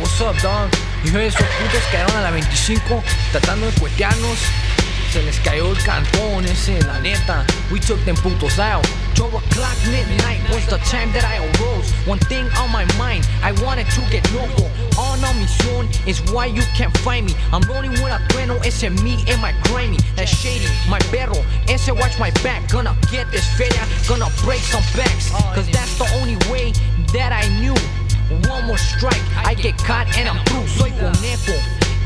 what's up, dog? Y esos putos quedaron a la 25 tratando de cuetearnos. Se les cayó el cantón ese, la neta. We took them putos out. 12 o'clock midnight was the time that I arose. One thing on my mind, I wanted to get loco. On a mission is why you can't find me. I'm rolling with a trueno, ese me and my grimy. That shady, my perro, ese watch my back. Gonna get this feria, gonna break some backs. Cause that's the only way I get caught and I'm through. Soy conejo,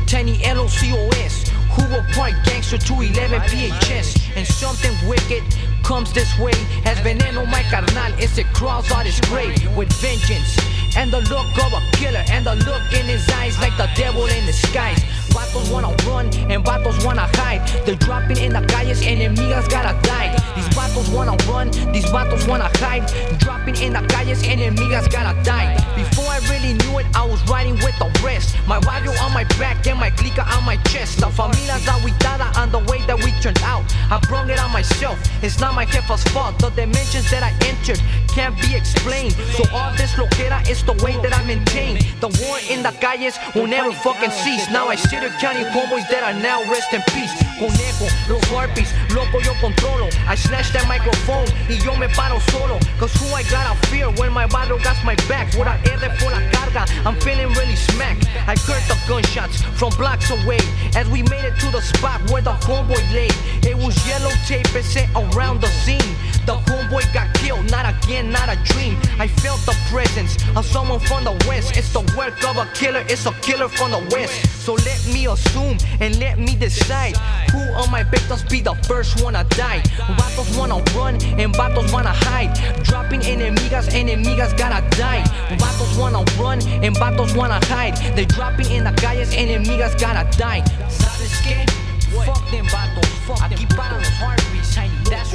Tiny LOCOS. Hugo Park Gangster 211 PHS. And something wicked comes this way. Has veneno, my carnal. It's a cross on his grave with vengeance. And the look of a killer. And the look in his eyes like the devil in disguise. Vatos wanna run and vatos wanna hide. They're dropping in the calles, enemigas gotta die. Vatos wanna run, these vatos wanna hide. Dropping in the calles, enemigas gotta die. Before I really knew it, I was riding with the rest. My radio on my back and my clica on my chest. La familia's aguitada on the way that we turned out. I brung it on myself, it's not my jefa's fault. The dimensions that I entered can't be explained. So all this loquera is the way that I maintain. The war in the calles will never fucking cease. Now I sit County homeboys that are now rest in peace. Conejo, los harpies, loco yo controlo. I slash that microphone y yo me paro solo. Cause who I gotta fear when my barrio got my back. With a R por la carga, I'm feeling really smacked. I heard the gunshots from blocks away as we made it to the spot where the homeboy lay. It was yellow tape set around the scene. The homeboy got killed, not a. I felt the presence of someone from the west. It's the work of a killer, it's a killer from the west. So let me assume and let me decide who of my victims be the first one to die. Vatos wanna run and vatos wanna hide. Dropping enemigas, enemigas gotta die. Vatos wanna run and vatos wanna hide. They dropping in the calles, enemigas gotta die. ¿Sabes qué? Fuck them vatos, fuck Aquí para los heartbeats, that's